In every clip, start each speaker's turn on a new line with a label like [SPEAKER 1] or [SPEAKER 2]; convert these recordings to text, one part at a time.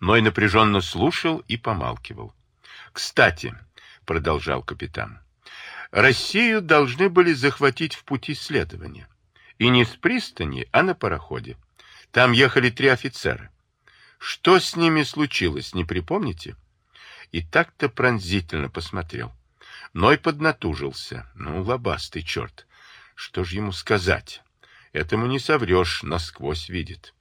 [SPEAKER 1] Ной напряженно слушал и помалкивал. «Кстати», — продолжал капитан, — «Россию должны были захватить в пути следования. И не с пристани, а на пароходе. Там ехали три офицера. Что с ними случилось, не припомните?» И так-то пронзительно посмотрел. Ной поднатужился. Ну, лобастый черт. Что ж ему сказать? Этому не соврешь, насквозь видит.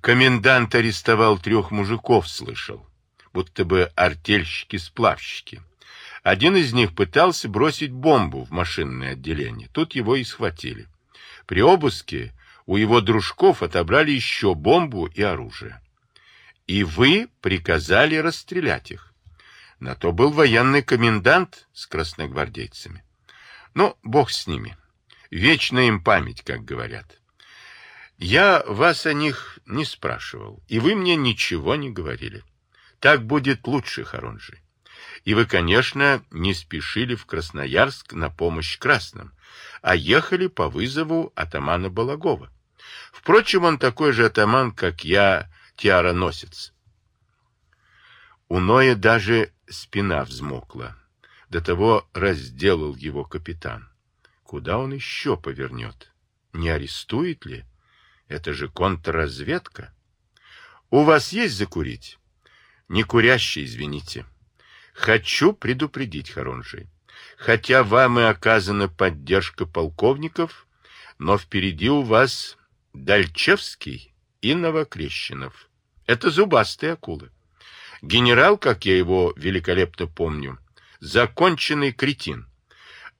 [SPEAKER 1] Комендант арестовал трех мужиков, слышал. Будто бы артельщики-сплавщики. Один из них пытался бросить бомбу в машинное отделение. Тут его и схватили. При обыске у его дружков отобрали еще бомбу и оружие. И вы приказали расстрелять их. На то был военный комендант с красногвардейцами. Ну, бог с ними. Вечная им память, как говорят. Я вас о них не спрашивал, и вы мне ничего не говорили. Так будет лучше, Харунжи. И вы, конечно, не спешили в Красноярск на помощь красным, а ехали по вызову атамана Балагова. Впрочем, он такой же атаман, как я, тиароносец. У Ноя даже спина взмокла. До того разделал его капитан. Куда он еще повернет? Не арестует ли? Это же контрразведка. У вас есть закурить? Не курящий, извините. Хочу предупредить, Харонжий. Хотя вам и оказана поддержка полковников, но впереди у вас Дальчевский и Новокрещенов. Это зубастые акулы. Генерал, как я его великолепно помню, законченный кретин.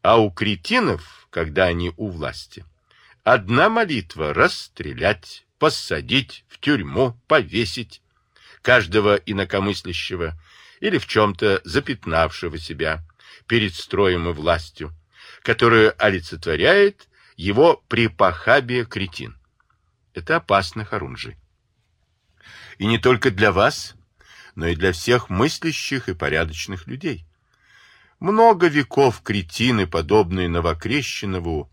[SPEAKER 1] А у кретинов, когда они у власти, одна молитва — расстрелять, посадить, в тюрьму, повесить каждого инакомыслящего или в чем-то запятнавшего себя перед строем и властью, которую олицетворяет его припахабие кретин. Это опасно, Харунжи. И не только для вас, но и для всех мыслящих и порядочных людей. Много веков кретины, подобные Новокрещенову,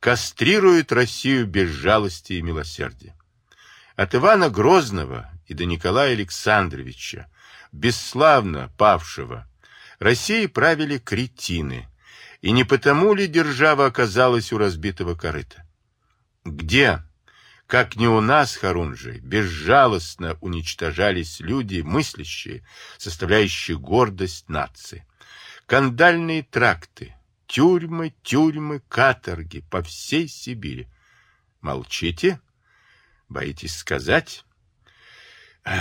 [SPEAKER 1] кастрируют Россию без жалости и милосердия. От Ивана Грозного и до Николая Александровича, бесславно павшего, Россией правили кретины, и не потому ли держава оказалась у разбитого корыта? Где как не у нас, Харунжи, безжалостно уничтожались люди, мыслящие, составляющие гордость нации. Кандальные тракты, тюрьмы, тюрьмы, каторги по всей Сибири. Молчите? Боитесь сказать?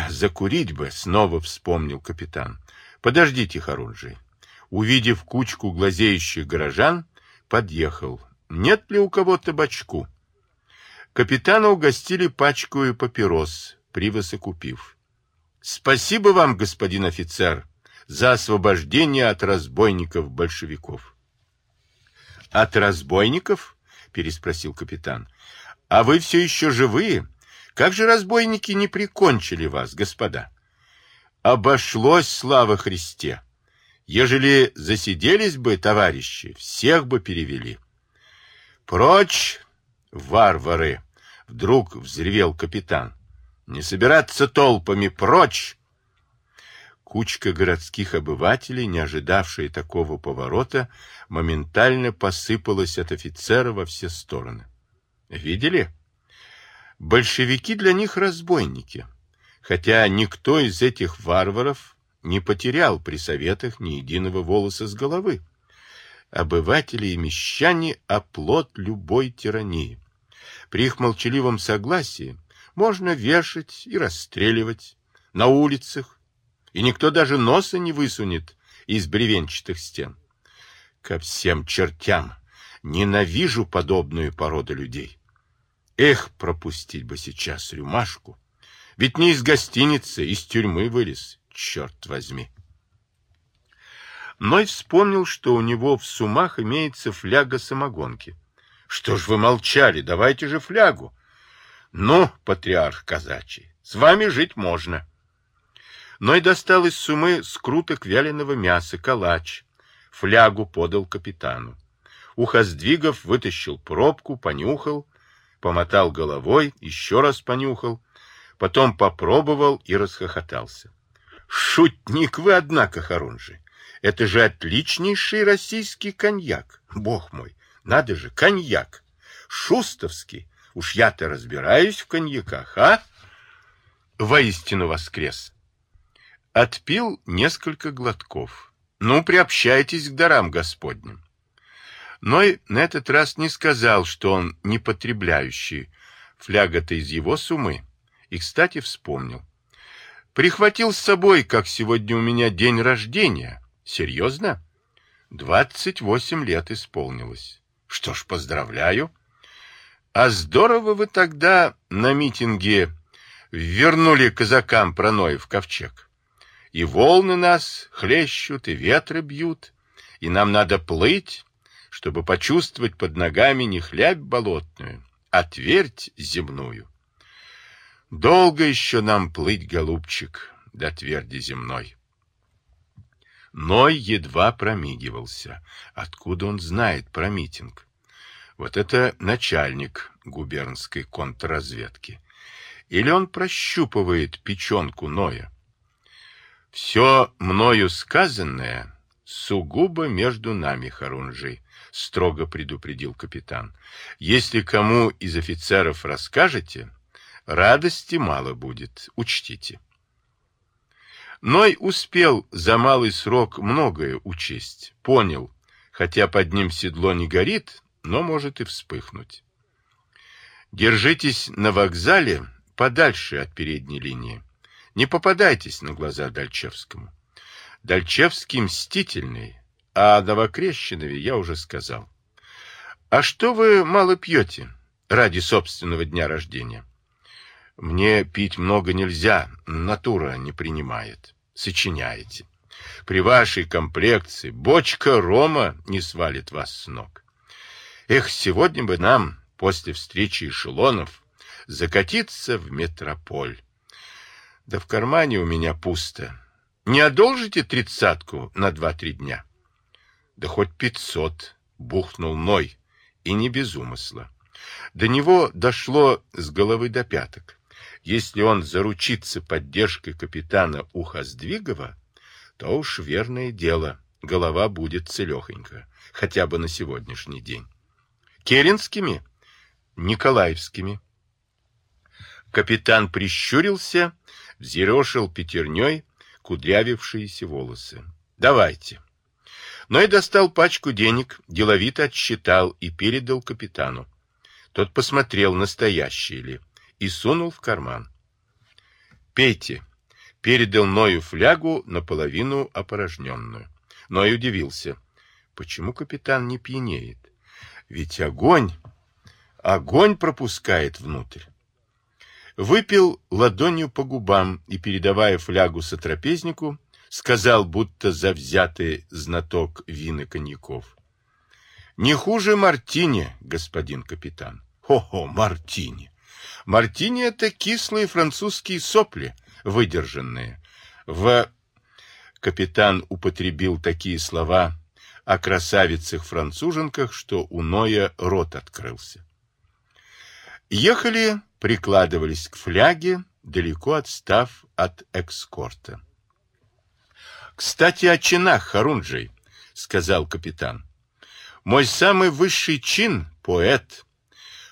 [SPEAKER 1] Закурить бы, снова вспомнил капитан. Подождите, Харунжи. Увидев кучку глазеющих горожан, подъехал. Нет ли у кого табачку? Капитана угостили пачкою папирос, привосы купив. Спасибо вам, господин офицер, за освобождение от разбойников-большевиков. От разбойников? переспросил капитан. А вы все еще живые? Как же разбойники не прикончили вас, господа? Обошлось, слава Христе! Ежели засиделись бы, товарищи, всех бы перевели. Прочь варвары! Вдруг взревел капитан. Не собираться толпами прочь! Кучка городских обывателей, не ожидавшая такого поворота, моментально посыпалась от офицера во все стороны. Видели? Большевики для них разбойники, хотя никто из этих варваров не потерял при советах ни единого волоса с головы обыватели и мещане – оплот любой тирании. При их молчаливом согласии можно вешать и расстреливать на улицах, и никто даже носа не высунет из бревенчатых стен. Ко всем чертям ненавижу подобную породу людей. Эх, пропустить бы сейчас рюмашку. Ведь не из гостиницы, из тюрьмы вылез, черт возьми. Ной вспомнил, что у него в сумах имеется фляга самогонки. Что ж вы молчали? Давайте же флягу. Ну, патриарх казачий, с вами жить можно. Ной достал из сумы скруток вяленого мяса, калач. Флягу подал капитану. Ухоздвигов вытащил пробку, понюхал, помотал головой, еще раз понюхал, потом попробовал и расхохотался. Шутник вы, однако, Харунжи. Это же отличнейший российский коньяк. Бог мой, надо же, коньяк. Шустовский. Уж я-то разбираюсь в коньяках, а? Воистину воскрес. Отпил несколько глотков. Ну, приобщайтесь к дарам Господним. Но и на этот раз не сказал, что он не потребляющий. Фляга-то из его суммы. И, кстати, вспомнил. Прихватил с собой, как сегодня у меня день рождения. Серьезно? Двадцать восемь лет исполнилось. Что ж, поздравляю. А здорово вы тогда на митинге вернули казакам проноев ковчег. И волны нас хлещут, и ветры бьют, и нам надо плыть, чтобы почувствовать под ногами не хлябь болотную, а твердь земную. Долго еще нам плыть, голубчик, до тверди земной. Ной едва промигивался. Откуда он знает про митинг? Вот это начальник губернской контрразведки. Или он прощупывает печенку Ноя? Все мною сказанное сугубо между нами, Харунжий, строго предупредил капитан. Если кому из офицеров расскажете, Радости мало будет, учтите. Ной успел за малый срок многое учесть, понял, хотя под ним седло не горит, но может и вспыхнуть. Держитесь на вокзале подальше от передней линии. Не попадайтесь на глаза Дальчевскому. Дальчевский мстительный, а о Новокрещенове я уже сказал. А что вы мало пьете ради собственного дня рождения? Мне пить много нельзя, натура не принимает. Сочиняете. При вашей комплекции бочка рома не свалит вас с ног. Эх, сегодня бы нам, после встречи эшелонов, закатиться в метрополь. Да в кармане у меня пусто. Не одолжите тридцатку на два-три дня? Да хоть пятьсот, бухнул Ной, и не без умысла. До него дошло с головы до пяток. Если он заручится поддержкой капитана Ухоздвигова, то уж верное дело, голова будет целехонька, хотя бы на сегодняшний день. Керенскими? Николаевскими. Капитан прищурился, взъерошил пятерней кудрявившиеся волосы. «Давайте». Но и достал пачку денег, деловито отсчитал и передал капитану. Тот посмотрел, настоящие ли и сунул в карман. «Пейте!» — передал Ною флягу, наполовину опорожненную. Ной удивился. Почему капитан не пьянеет? Ведь огонь, огонь пропускает внутрь. Выпил ладонью по губам и, передавая флягу сотрапезнику, сказал, будто завзятый знаток вин и коньяков. «Не хуже мартини, господин капитан». «Хо-хо, мартини! Мартини — это кислые французские сопли, выдержанные. В... Капитан употребил такие слова о красавицах-француженках, что у Ноя рот открылся. Ехали, прикладывались к фляге, далеко отстав от экскорта. «Кстати, о чинах, Харунджей», — сказал капитан. «Мой самый высший чин — поэт,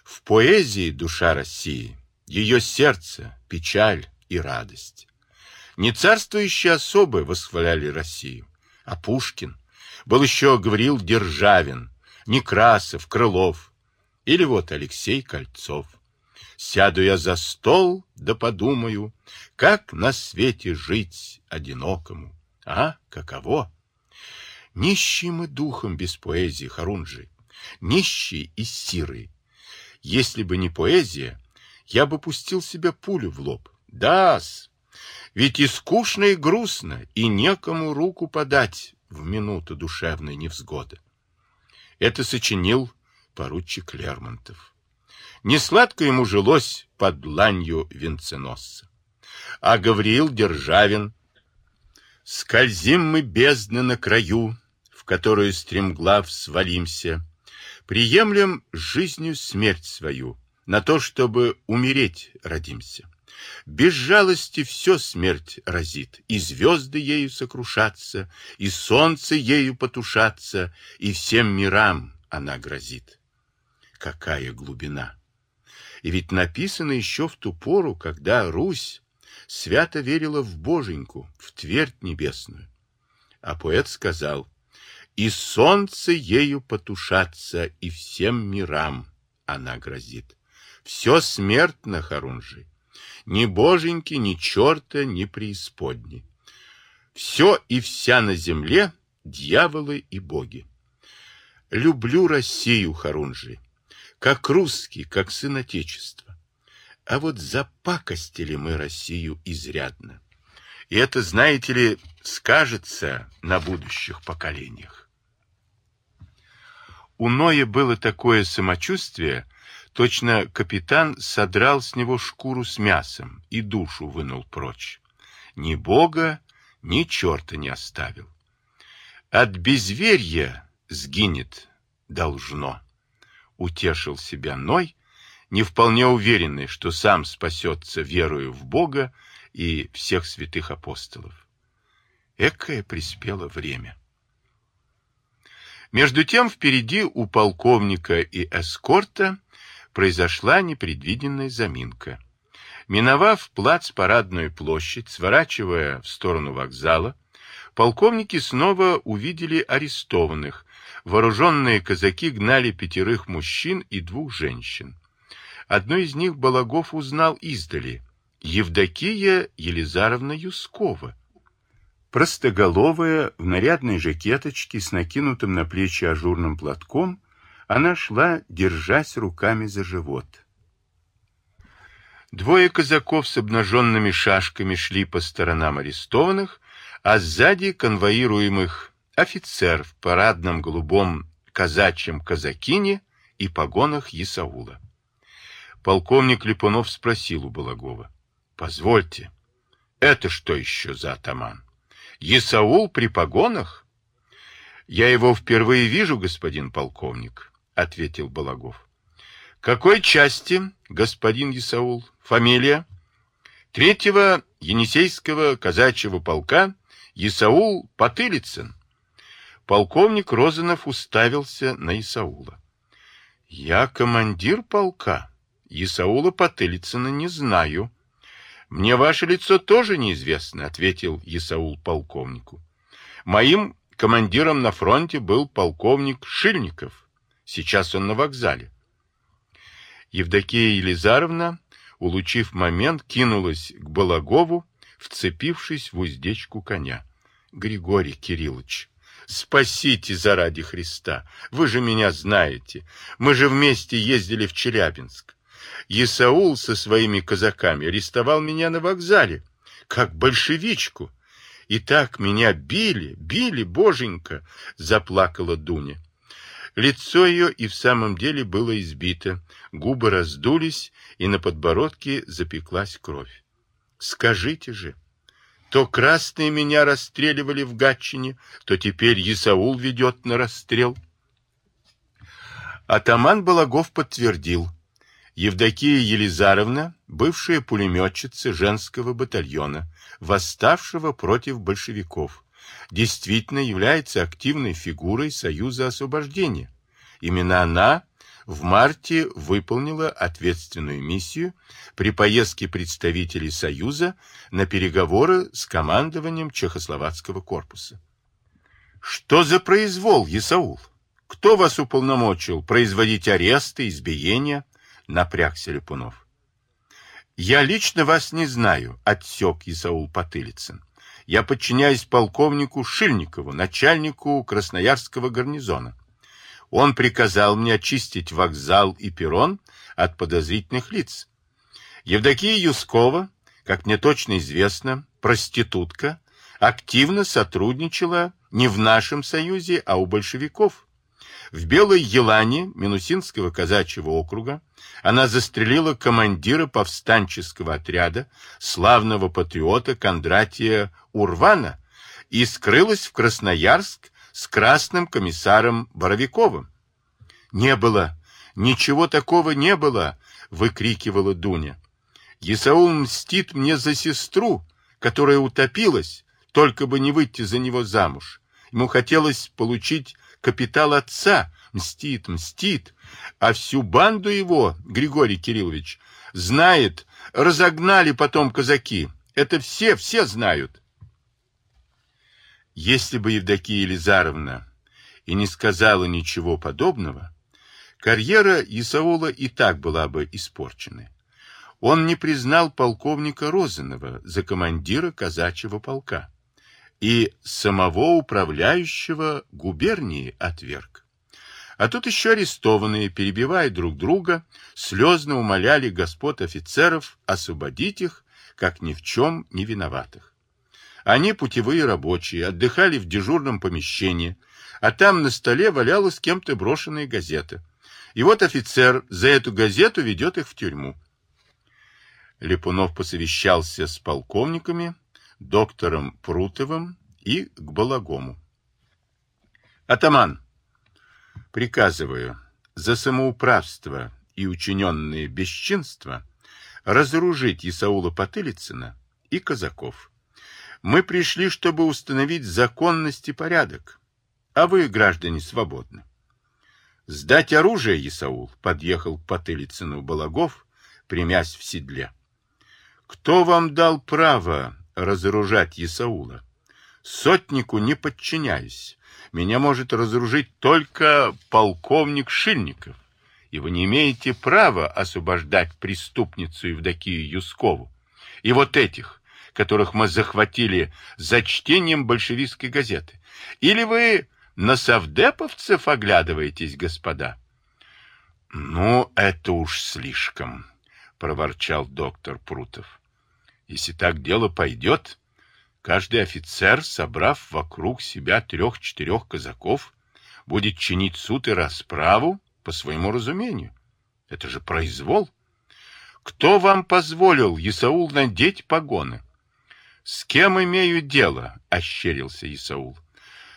[SPEAKER 1] в поэзии душа России, ее сердце, печаль и радость. Не царствующие особы восхваляли Россию, а Пушкин. Был еще говорил Державин, Некрасов, Крылов. Или вот Алексей Кольцов. Сяду я за стол, да подумаю, как на свете жить одинокому. А, каково? Нищий мы духом без поэзии, Харунжи, нищий и сирый. Если бы не поэзия, я бы пустил себе пулю в лоб. Да-с, ведь и скучно, и грустно, и некому руку подать в минуту душевной невзгоды. Это сочинил поручик Лермонтов. Несладко ему жилось под ланью венценосца. А Гавриил Державин «Скользим мы бездны на краю, в которую стремглав свалимся, приемлем жизнью смерть свою, на то, чтобы умереть родимся. Без жалости все смерть разит, и звезды ею сокрушатся, и солнце ею потушаться, и всем мирам она грозит. Какая глубина! И ведь написано еще в ту пору, когда Русь свято верила в Боженьку, в твердь небесную. А поэт сказал, и солнце ею потушаться, и всем мирам она грозит. Все смертно, Харунжи. Ни боженьки, ни черта, ни преисподни. Все и вся на земле дьяволы и боги. Люблю Россию, Харунжи, как русский, как сын Отечества. А вот запакостили мы Россию изрядно. И это, знаете ли, скажется на будущих поколениях. У Ноя было такое самочувствие, Точно капитан содрал с него шкуру с мясом и душу вынул прочь. Ни бога, ни черта не оставил. От безверья сгинет должно. Утешил себя Ной, не вполне уверенный, что сам спасется верою в Бога и всех святых апостолов. Экое приспело время. Между тем впереди у полковника и эскорта произошла непредвиденная заминка. Миновав плац-парадную площадь, сворачивая в сторону вокзала, полковники снова увидели арестованных. Вооруженные казаки гнали пятерых мужчин и двух женщин. Одну из них Балагов узнал издали. Евдокия Елизаровна Юскова. Простоголовая, в нарядной жакеточке с накинутым на плечи ажурным платком, она шла, держась руками за живот. Двое казаков с обнаженными шашками шли по сторонам арестованных, а сзади конвоируемых офицер в парадном голубом казачьем казакине и погонах Исаула. Полковник Липунов спросил у Балагова. — Позвольте, это что еще за атаман? Исаул при погонах? — Я его впервые вижу, господин полковник ответил Балагов. Какой части, господин Исаул? Фамилия? Третьего Енисейского казачьего полка Исаул Потылицын. Полковник Розанов уставился на Исаула. Я командир полка. Исаула Потылицына не знаю. Мне ваше лицо тоже неизвестно, ответил Исаул полковнику. Моим командиром на фронте был полковник Шильников. Сейчас он на вокзале. Евдокия Елизаровна, улучив момент, кинулась к Балагову, вцепившись в уздечку коня. Григорий Кириллович, спасите заради Христа. Вы же меня знаете. Мы же вместе ездили в Челябинск. Исаул со своими казаками арестовал меня на вокзале, как большевичку. И так меня били, били, боженька, заплакала Дуня. Лицо ее и в самом деле было избито, губы раздулись, и на подбородке запеклась кровь. Скажите же, то красные меня расстреливали в Гатчине, то теперь Исаул ведет на расстрел. Атаман Балагов подтвердил. Евдокия Елизаровна, бывшая пулеметчица женского батальона, восставшего против большевиков, действительно является активной фигурой Союза освобождения. Именно она в марте выполнила ответственную миссию при поездке представителей Союза на переговоры с командованием Чехословацкого корпуса. Что за произвол, Исаул? Кто вас уполномочил производить аресты, избиения? Напрягся Липунов. Я лично вас не знаю, отсек Исаул Потылицын я подчиняюсь полковнику Шильникову, начальнику Красноярского гарнизона. Он приказал мне очистить вокзал и перрон от подозрительных лиц. Евдокия Юскова, как мне точно известно, проститутка, активно сотрудничала не в нашем союзе, а у большевиков. В Белой Елане Минусинского казачьего округа она застрелила командира повстанческого отряда, славного патриота Кондратия Урвана, и скрылась в Красноярск с красным комиссаром Боровиковым. «Не было! Ничего такого не было!» — выкрикивала Дуня. Исаул мстит мне за сестру, которая утопилась, только бы не выйти за него замуж. Ему хотелось получить капитал отца, мстит, мстит, а всю банду его, Григорий Кириллович, знает, разогнали потом казаки. Это все, все знают. Если бы Евдокия Елизаровна и не сказала ничего подобного, карьера Исаула и так была бы испорчена. Он не признал полковника Розанова за командира казачьего полка и самого управляющего губернии отверг. А тут еще арестованные, перебивая друг друга, слезно умоляли господ офицеров освободить их, как ни в чем не виноватых. Они, путевые рабочие, отдыхали в дежурном помещении, а там на столе валялась кем-то брошенная газета. И вот офицер за эту газету ведет их в тюрьму. Липунов посовещался с полковниками, доктором Прутовым и к Балагому. «Атаман!» приказываю за самоуправство и учиненные бесчинства разоружить Исаула Потылицына и казаков. Мы пришли, чтобы установить законность и порядок, а вы, граждане, свободны. Сдать оружие, Исаул, подъехал к Потылицыну Балагов, примясь в седле. Кто вам дал право разоружать Исаула? Сотнику не подчиняюсь меня может разоружить только полковник Шильников, и вы не имеете права освобождать преступницу Евдокию Юскову. И вот этих, которых мы захватили за чтением большевистской газеты. Или вы на совдеповцев оглядываетесь, господа? — Ну, это уж слишком, — проворчал доктор Прутов. — Если так дело пойдет, Каждый офицер, собрав вокруг себя трех-четырех казаков, будет чинить суд и расправу по своему разумению. Это же произвол. Кто вам позволил, Исаул, надеть погоны? С кем имею дело? — ощерился Исаул.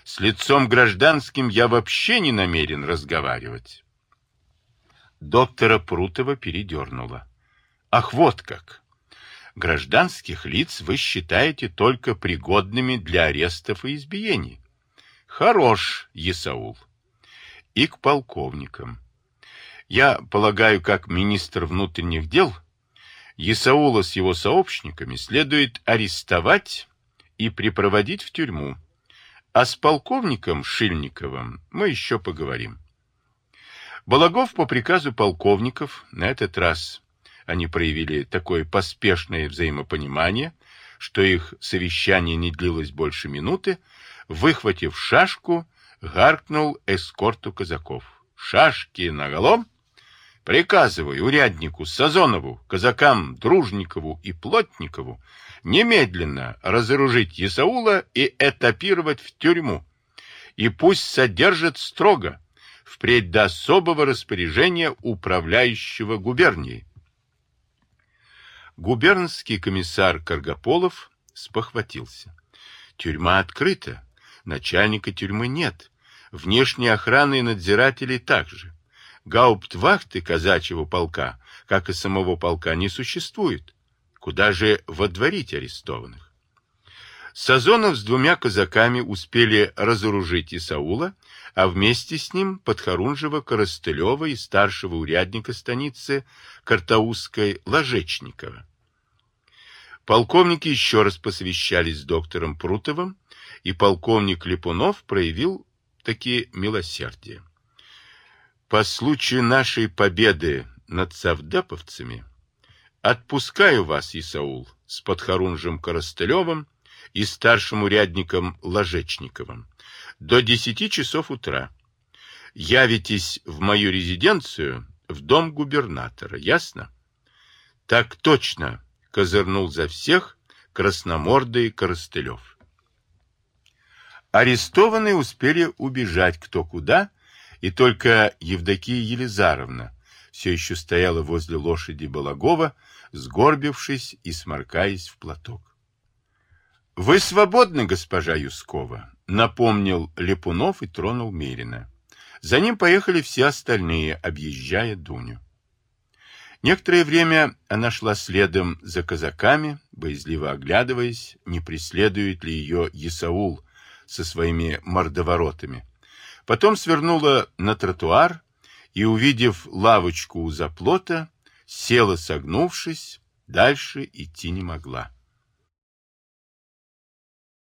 [SPEAKER 1] С лицом гражданским я вообще не намерен разговаривать. Доктора Прутова передернуло. Ах, вот как! гражданских лиц вы считаете только пригодными для арестов и избиений. Хорош, Исаул. И к полковникам. Я полагаю, как министр внутренних дел, Исаула с его сообщниками следует арестовать и припроводить в тюрьму. А с полковником Шильниковым мы еще поговорим. Балагов по приказу полковников на этот раз они проявили такое поспешное взаимопонимание, что их совещание не длилось больше минуты, выхватив шашку, гаркнул эскорту казаков. «Шашки наголом!» Приказываю уряднику Сазонову, казакам Дружникову и Плотникову немедленно разоружить Исаула и этапировать в тюрьму. И пусть содержат строго, впредь до особого распоряжения управляющего губернией. Губернский комиссар Каргополов спохватился. Тюрьма открыта, начальника тюрьмы нет, внешней охраны и надзирателей также. Гауптвахты казачьего полка, как и самого полка, не существует. Куда же водворить арестованных? Сазонов с двумя казаками успели разоружить Исаула, а вместе с ним Подхорунжева, Коростылева и старшего урядника станицы Картаузской Ложечникова. Полковники еще раз посовещались с доктором Прутовым, и полковник Липунов проявил такие милосердие. По случаю нашей победы над савдеповцами отпускаю вас, Исаул, с подхорунжем Коростылевым и старшим урядником Ложечниковым до десяти часов утра. Явитесь в мою резиденцию в дом губернатора, ясно? Так точно, козырнул за всех красномордый Коростылев. Арестованные успели убежать кто куда, и только Евдокия Елизаровна все еще стояла возле лошади Балагова, сгорбившись и сморкаясь в платок. — Вы свободны, госпожа Юскова, — напомнил Лепунов и тронул Мерина. За ним поехали все остальные, объезжая Дуню. Некоторое время она шла следом за казаками, боязливо оглядываясь, не преследует ли ее Исаул со своими мордоворотами. Потом свернула на тротуар и, увидев лавочку у заплота, села согнувшись, дальше идти не могла.